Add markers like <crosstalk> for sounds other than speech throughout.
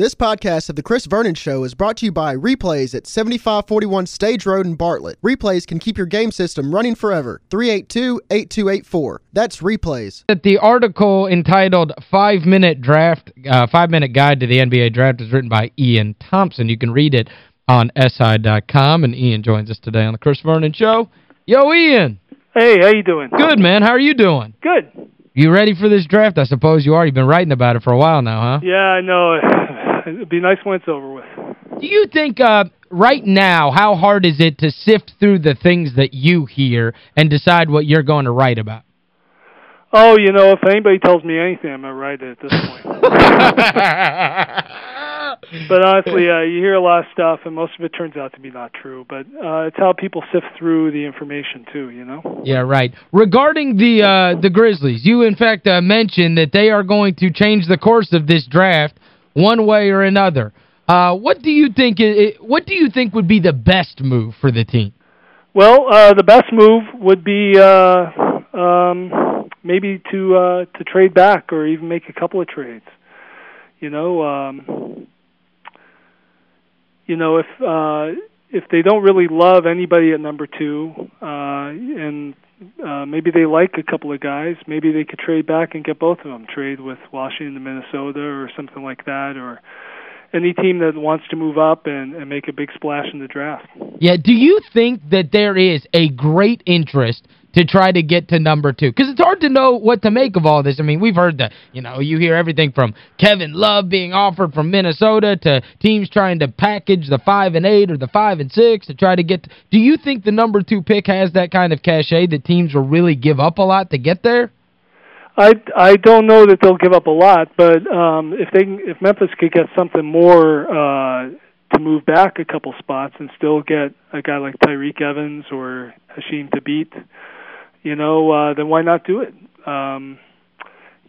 This podcast of The Chris Vernon Show is brought to you by Replays at 7541 Stage Road in Bartlett. Replays can keep your game system running forever. 382-8284. That's Replays. The article entitled Five Minute Draft, uh, Five Minute Guide to the NBA Draft is written by Ian Thomsen. You can read it on SI.com, and Ian joins us today on The Chris Vernon Show. Yo, Ian! Hey, how you doing? Good, man. How are you doing? Good. You ready for this draft? I suppose you are. You've been writing about it for a while now, huh? Yeah, I know. It'd be nice when it's over with. Do you think uh, right now, how hard is it to sift through the things that you hear and decide what you're going to write about? Oh, you know, if anybody tells me anything, I'm going to write it at this point. <laughs> but honestly, uh, you hear a lot of stuff, and most of it turns out to be not true. But uh, it's how people sift through the information, too, you know? Yeah, right. Regarding the uh, the Grizzlies, you, in fact, uh, mentioned that they are going to change the course of this draft one way or another. Uh, what do you think it, what do you think would be the best move for the team? Well, uh, the best move would be uh, um, maybe to uh, to trade back or even make a couple of trades. You know, um, you know if uh, if they don't really love anybody at number two, uh, and uh, maybe they like a couple of guys, maybe they could trade back and get both of them. Trade with Washington, Minnesota, or something like that, or any team that wants to move up and, and make a big splash in the draft. Yeah, do you think that there is a great interest to try to get to number two? Because it's to know what to make of all this. I mean, we've heard that, you know, you hear everything from Kevin Love being offered from Minnesota to teams trying to package the 5 and 8 or the 5 and 6 to try to get to, Do you think the number two pick has that kind of cachet that teams will really give up a lot to get there? I I don't know that they'll give up a lot, but um if they if Memphis could get something more uh to move back a couple spots and still get a guy like Tyreke Evans or Hasheem Thabeet, you know, uh then why not do it? Um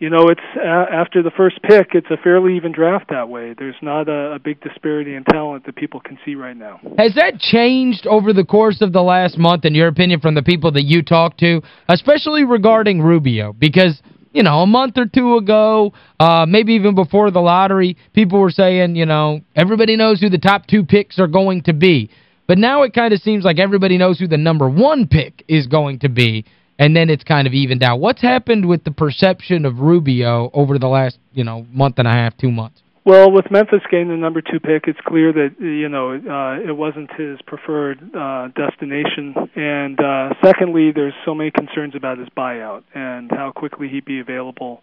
you know, it's after the first pick, it's a fairly even draft that way. There's not a, a big disparity in talent that people can see right now. Has that changed over the course of the last month, in your opinion, from the people that you talk to, especially regarding Rubio? Because you know, a month or two ago, uh, maybe even before the lottery, people were saying, you know, everybody knows who the top two picks are going to be. But now it kind of seems like everybody knows who the number one pick is going to be and then it's kind of evened out. What's happened with the perception of Rubio over the last, you know, month and a half, two months? Well, with Memphis getting the number two pick, it's clear that you know uh, it wasn't his preferred uh, destination, and uh, secondly, there's so many concerns about his buyout and how quickly he'd be available.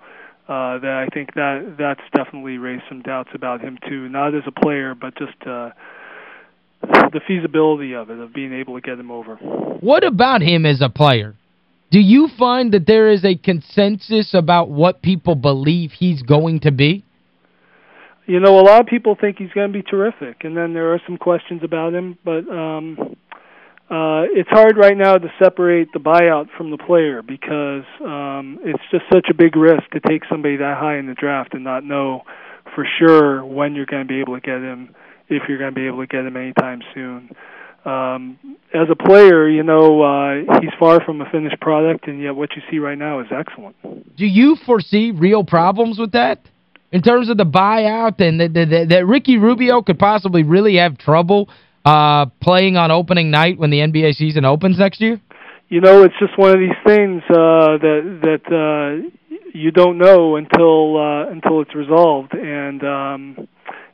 Uh, that I think that that's definitely raised some doubts about him too, not as a player, but just uh, the feasibility of it, of being able to get him over. What about him as a player? Do you find that there is a consensus about what people believe he's going to be? You know, a lot of people think he's going to be terrific, and then there are some questions about him, but um uh it's hard right now to separate the buyout from the player because um it's just such a big risk to take somebody that high in the draft and not know for sure when you're going to be able to get him if you're going to be able to get him anytime soon um, as a player, you know, uh, he's far from a finished product, and yet what you see right now is excellent. Do you foresee real problems with that? In terms of the buyout and that, that, that Ricky Rubio could possibly really have trouble uh, playing on opening night when the NBA season opens next year? You know, it's just one of these things uh, that that uh, you don't know until uh, until it's resolved, and um,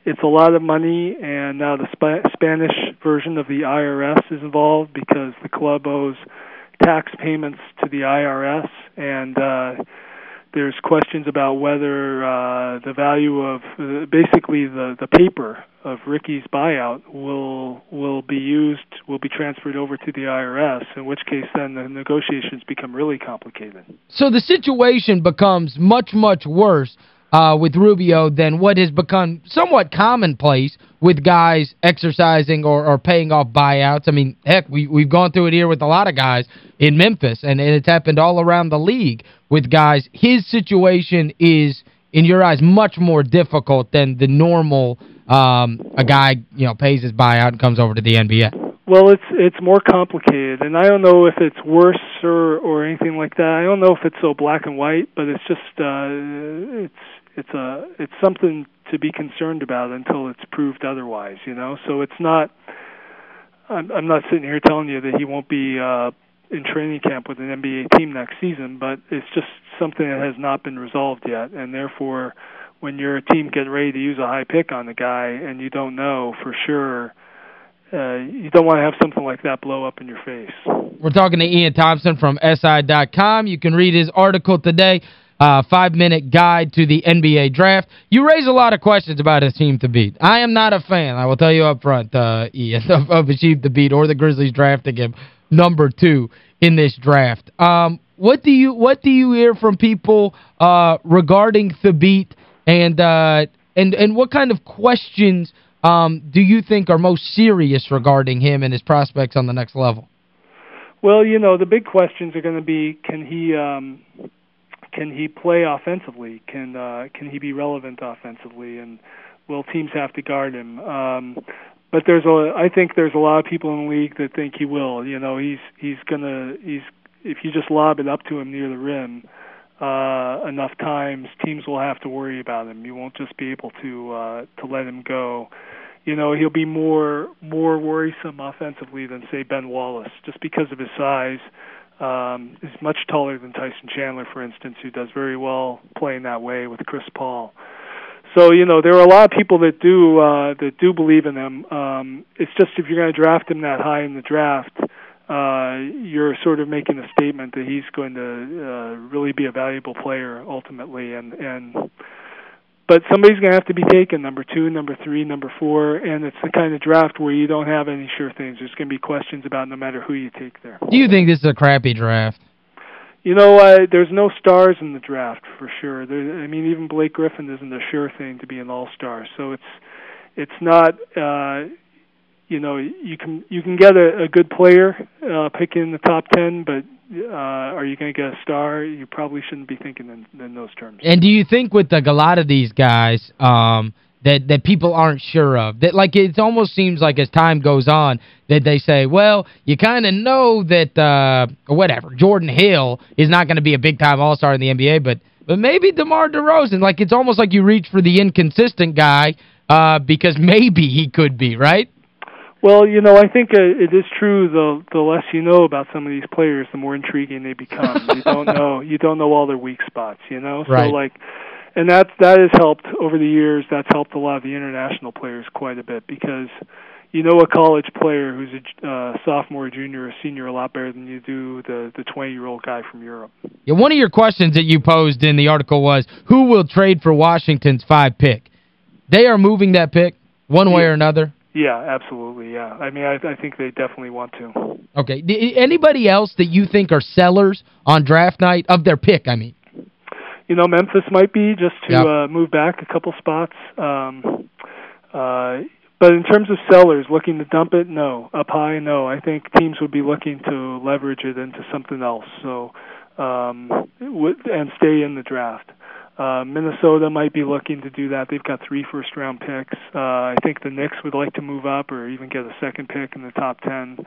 it's a lot of money, and now the Sp- Spanish version of the IRS is involved because the club owes tax payments to the IRS, and uh, there's questions about whether uh, the value of uh, basically the the paper of Ricky's buyout will will be used will be transferred over to the IRS in which case then the negotiations become really complicated. So the situation becomes much much worse uh, with Rubio than what has become somewhat commonplace with guys exercising or, or paying off buyouts. I mean, heck, we, we've gone through it here with a lot of guys in Memphis, and, and it's happened all around the league with guys. His situation is, in your eyes, much more difficult than the normal um, a guy, you know, pays his buyout and comes over to the NBA. Well, it's it's more complicated, and I don't know if it's worse or or anything like that. I don't know if it's so black and white, but it's just uh it's it's a it's something to be concerned about until it's proved otherwise. You know, so it's not. I'm, I'm not sitting here telling you that he won't be uh, in training camp with an NBA team next season, but it's just something that has not been resolved yet, and therefore, when your team get ready to use a high pick on the guy and you don't know for sure uh, you don't want to have something like that blow up in your face. We're talking to Ian Thomsen from SI.com. You can read his article today, uh, Five-Minute Guide to the NBA Draft. You raise a lot of questions about Hasheem Thabeet. I am not a fan, I will tell you up front, uh, Ian, <laughs> of, of Hasheem Thabeet or the Grizzlies drafting him number two in this draft. Um, what do you what do you hear from people uh, regarding Thabeet and uh, and and what kind of questions – um, do you think are most serious regarding him and his prospects on the next level? Well, you know, the big questions are going to be can he um, can he play offensively? Can uh, can he be relevant offensively? And will teams have to guard him? Um, but there's a I think there's a lot of people in the league that think he will. You know, he's he's gonna he's if you just lob it up to him near the rim uh, enough times, teams will have to worry about him. You won't just be able to uh, to let him go you know he'll be more more worrisome offensively than say Ben Wallace just because of his size. Um, he's much taller than Tyson Chandler, for instance, who does very well playing that way with Chris Paul. So you know there are a lot of people that do uh, that do believe in him. Um, it's just if you're going to draft him that high in the draft, uh, you're sort of making a statement that he's going to uh, really be a valuable player ultimately, and and but somebody's going to have to be taken number two, number three, number four, and it's the kind of draft where you don't have any sure things. There's going to be questions about no matter who you take there. Do you think this is a crappy draft? You know, uh, there's no stars in the draft for sure. There, I mean, even Blake Griffin isn't a sure thing to be an all-star. So it's it's not uh you know, you can you can get a, a good player uh pick in the top 10, but uh, are you going to get a star? You probably shouldn't be thinking in, in those terms. And do you think with like a lot of these guys um, that that people aren't sure of? That like it almost seems like as time goes on that they say, well, you kind of know that uh, whatever, Jordan Hill is not going to be a big-time all-star in the NBA, but but maybe DeMar DeRozan, like it's almost like you reach for the inconsistent guy uh, because <laughs> maybe he could be, right? Well, you know, I think uh, it is true. The the less you know about some of these players, the more intriguing they become. you don't know <laughs> you don't know all their weak spots. You know, right. so like, and that that has helped over the years. That's helped a lot of the international players quite a bit because you know a college player who's a uh, sophomore, junior, or senior a lot better than you do the the 20 year old guy from Europe. Yeah, one of your questions that you posed in the article was who will trade for Washington's five pick. They are moving that pick one way or another. Yeah, absolutely, yeah. I mean, I, I think they definitely want to. Okay. Anybody else that you think are sellers on draft night of their pick, I mean? You know, Memphis might be just to yep. uh, move back a couple spots. Um, uh, but in terms of sellers looking to dump it, no. Up high, no. I think teams would be looking to leverage it into something else. So um, and stay in the draft. Uh, Minnesota might be looking to do that. They've got three first round picks. Uh, I think the Knicks would like to move up or even get a second pick in the top 10.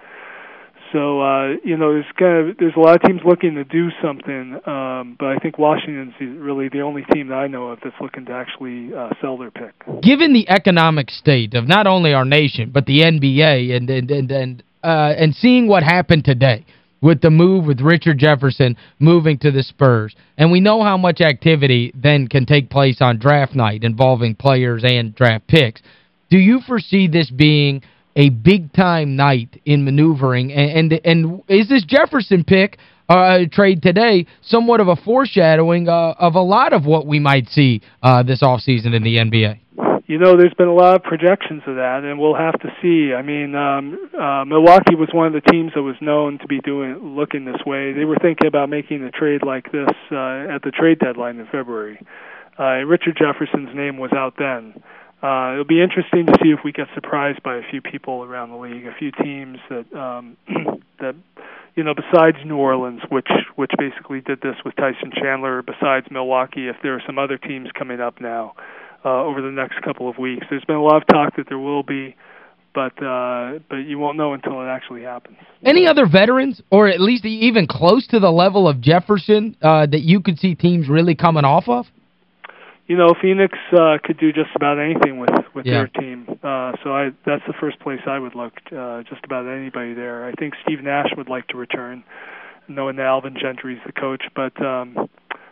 So uh, you know, there's kind of there's a lot of teams looking to do something, um, but I think Washington's really the only team that I know of that's looking to actually uh, sell their pick. Given the economic state of not only our nation but the NBA and and and and, uh, and seeing what happened today, with the move with Richard Jefferson moving to the Spurs. And we know how much activity then can take place on draft night involving players and draft picks. Do you foresee this being a big-time night in maneuvering? And, and, and is this Jefferson pick uh, trade today somewhat of a foreshadowing uh, of a lot of what we might see uh, this offseason in the NBA? You know, there's been a lot of projections of that, and we'll have to see. I mean, um, uh, Milwaukee was one of the teams that was known to be doing looking this way. They were thinking about making a trade like this uh, at the trade deadline in February. Uh, Richard Jefferson's name was out then. Uh, it'll be interesting to see if we get surprised by a few people around the league, a few teams that um, <clears throat> that you know, besides New Orleans, which which basically did this with Tyson Chandler, besides Milwaukee, if there are some other teams coming up now uh, over the next couple of weeks. There's been a lot of talk that there will be, but uh, but you won't know until it actually happens. Any other veterans, or at least even close to the level of Jefferson, uh, that you could see teams really coming off of? you know, Phoenix uh, could do just about anything with with Yeah. their team. Uh, so I that's the first place I would look. Uh, just about anybody there. I think Steve Nash would like to return, knowing that Alvin Gentry's the coach. But um,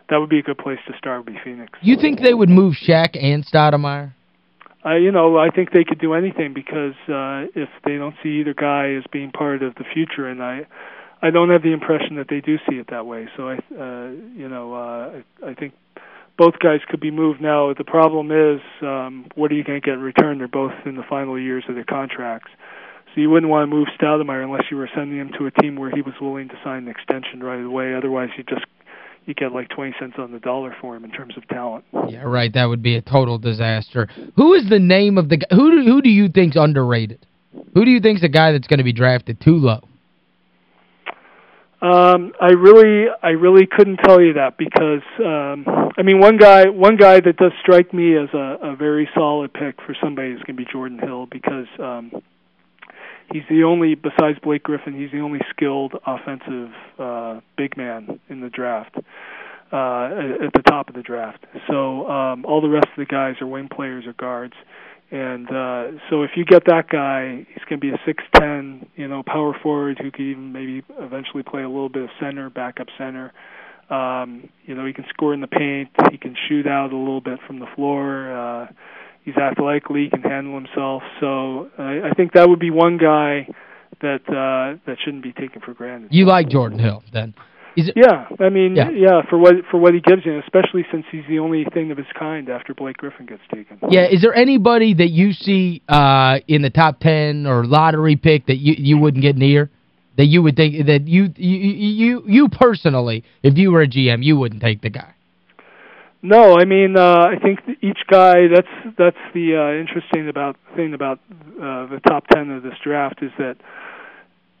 that would be a good place to start. Would be Phoenix. You think they would move Shaq and Stoudemire? Uh, you know, I think they could do anything because uh, if they don't see either guy as being part of the future, and I, I don't have the impression that they do see it that way. So I, uh, you know, uh, I, I think both guys could be moved now. The problem is, um, what are you going to get in return? They're both in the final years of their contracts. So you wouldn't want to move Stoudemire unless you were sending him to a team where he was willing to sign an extension right away. Otherwise, you just you get like 20 cents on the dollar for him in terms of talent. Yeah, right. That would be a total disaster. Who is the name of the guy? Who do, who do you think's underrated? Who do you think's the guy that's going to be drafted too low? Um, I really, I really couldn't tell you that because, um, I mean, one guy, one guy that does strike me as a, a very solid pick for somebody is going to be Jordan Hill because um, he's the only, besides Blake Griffin, he's the only skilled offensive uh, big man in the draft, uh, at the top of the draft. So um, all the rest of the guys are wing players or guards. And uh so if you get that guy, he's going to be a 6'10", you know, power forward who could even maybe eventually play a little bit of center, backup center. Um, you know, he can score in the paint, he can shoot out a little bit from the floor. Uh he's athletic, he can handle himself. So I, I think that would be one guy that uh that shouldn't be taken for granted. You like Jordan Hill, then? Is it, Yeah, I mean, Yeah. yeah. for what for what he gives you, especially since he's the only thing of his kind after Blake Griffin gets taken. yeah, is there anybody that you see uh, in the top 10 or lottery pick that you you wouldn't get near? That you would think that you you you you personally, if you were a GM, you wouldn't take the guy. No, I mean, uh, I think each guy. That's that's the uh, interesting about thing about uh, the top ten of this draft is that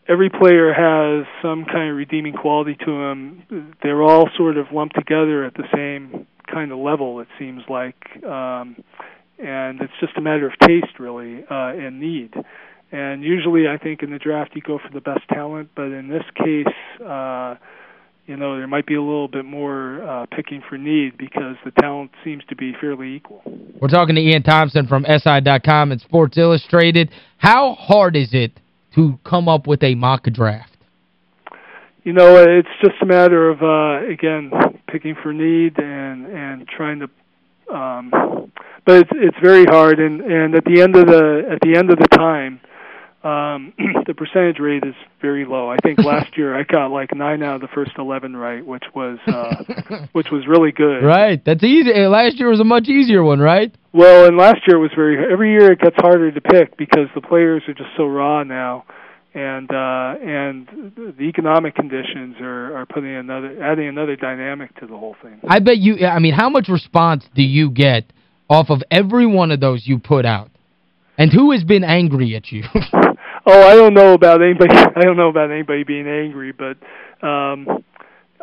every player has some kind of redeeming quality to them. They're all sort of lumped together at the same kind of level. It seems like, um, and it's just a matter of taste, really, uh, and need. And usually, I think in the draft you go for the best talent, but in this case. Uh, you know, there might be a little bit more uh, picking for need because the talent seems to be fairly equal. We're talking to Ian Thomsen from SI.com and Sports Illustrated. How hard is it to come up with a mock draft? You know, it's just a matter of uh again picking for need and and trying to um but it's it's very hard and and at the end of the at the end of the time um <clears throat> the percentage rate is very low. I think <laughs> last year I got like 9 out of the first 11 right, which was uh <laughs> which was really good. Right. That's easy. Uh, Last year was a much easier one, right? Well, and last year was very every year it gets harder to pick because the players are just so raw now and uh and the economic conditions are are putting another adding another dynamic to the whole thing. I bet you I mean how much response do you get off of every one of those you put out? And who has been angry at you? <laughs> Oh, I don't know about anybody <laughs> I don't know about anybody being angry, but um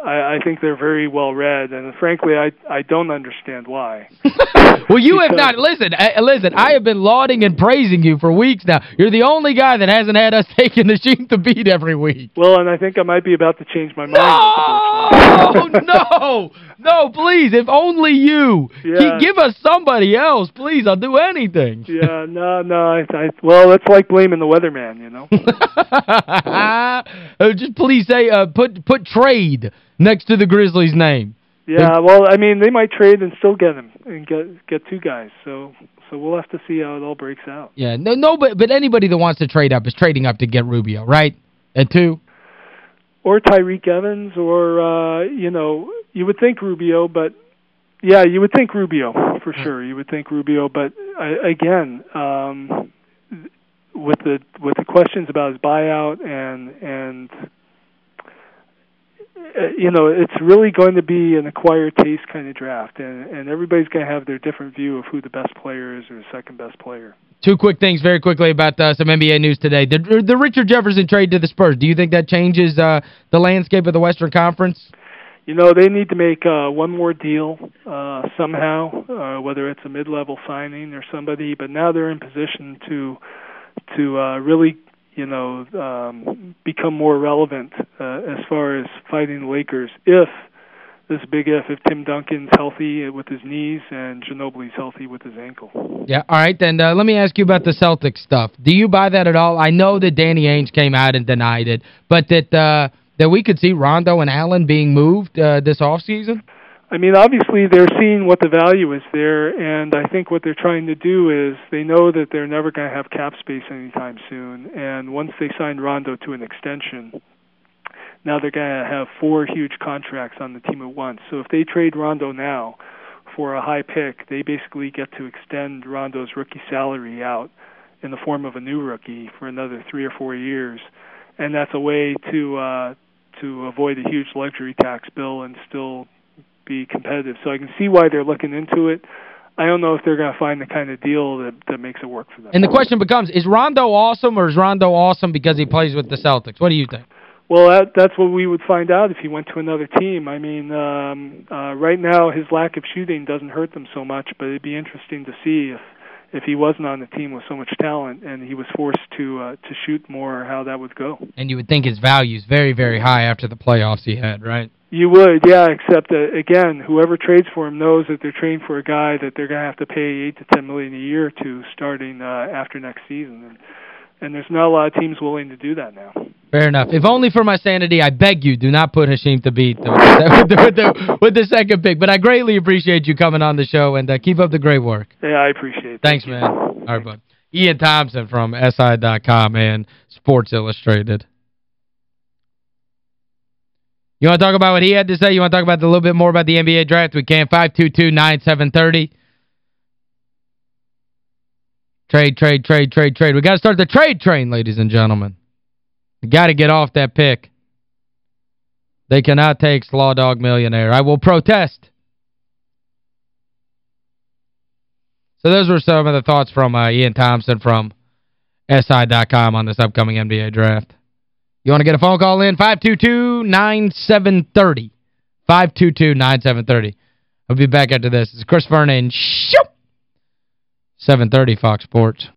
I I think they're very well read and frankly I I don't understand why. <laughs> well, you have not listen, uh, listen, I have been lauding and praising you for weeks now. You're the only guy that hasn't had us <laughs> taking Hasheem Thabeet every week. Well, and I think I might be about to change my mind. No! <laughs> no! No, please, if only you. Yeah. Give us somebody else, please. I'll do anything. yeah, no, no. I, I well, it's like blaming the weatherman, you know. Uh, Just please say, uh, put put trade next to the Grizzlies' name. Yeah, well, I mean, they might trade and still get him and get get two guys. So so we'll have to see how it all breaks out. Yeah, no, no but, but anybody that wants to trade up is trading up to get Rubio, right? At two? Or Tyreke Evans, or uh, you know, you would think Rubio, but yeah, you would think Rubio for sure. You would think Rubio, but uh, again, um, with the with the questions about his buyout and and you know, it's really going to be an acquired taste kind of draft, and and everybody's going to have their different view of who the best player is or the second best player. Two quick things very quickly about uh, some NBA news today. The, the Richard Jefferson trade to the Spurs, do you think that changes uh, the landscape of the Western Conference? You know, they need to make uh, one more deal uh, somehow, uh, whether it's a mid-level signing or somebody. But now they're in position to to uh, really, you know, um, become more relevant uh, as far as fighting the Lakers if this big if if Tim Duncan's healthy with his knees and Ginobili's healthy with his ankle. Yeah, all right, then uh, let me ask you about the Celtics stuff. Do you buy that at all? I know that Danny Ainge came out and denied it, but that uh, that we could see Rondo and Allen being moved uh, this offseason? I mean, obviously they're seeing what the value is there, and I think what they're trying to do is they know that they're never going to have cap space anytime soon, and once they sign Rondo to an extension, now they're going to have four huge contracts on the team at once. So if they trade Rondo now for a high pick, they basically get to extend Rondo's rookie salary out in the form of a new rookie for another three or four years, and that's a way to uh, to avoid a huge luxury tax bill and still be competitive. So I can see why they're looking into it. I don't know if they're going to find the kind of deal that that makes it work for them. And the question becomes, is Rondo awesome or is Rondo awesome because he plays with the Celtics? What do you think? Well, that, that's what we would find out if he went to another team. I mean, um, uh, right now his lack of shooting doesn't hurt them so much, but it'd be interesting to see if if he wasn't on the team with so much talent and he was forced to uh, to shoot more, how that would go. And you would think his value is very, very high after the playoffs he had, right? You would, yeah, except that, again, whoever trades for him knows that they're trading for a guy that they're going to have to pay 8 to 10 million a year to starting uh, after next season. And, and there's not a lot of teams willing to do that now. Fair enough. If only for my sanity, I beg you, do not put Hasheem <laughs> Thabeet with the, with, the, with the second pick. But I greatly appreciate you coming on the show, and uh, keep up the great work. Yeah, I appreciate it. Thanks, Thank man. All right, bud. Ian Thomsen from SI.com and Sports Illustrated. You want to talk about what he had to say? You want to talk about a little bit more about the NBA draft? We can. 522-9730. Trade, trade, trade, trade, trade. We got to start the trade train, ladies and gentlemen. We got to get off that pick. They cannot take Slumdog Millionaire. I will protest. So those were some of the thoughts from uh, Ian Thomsen from SI.com on this upcoming NBA draft. You want to get a phone call in? 522-9730. 522-9730. I'll be back after this. It's Chris Vernon. Shoop! 730 Fox Sports.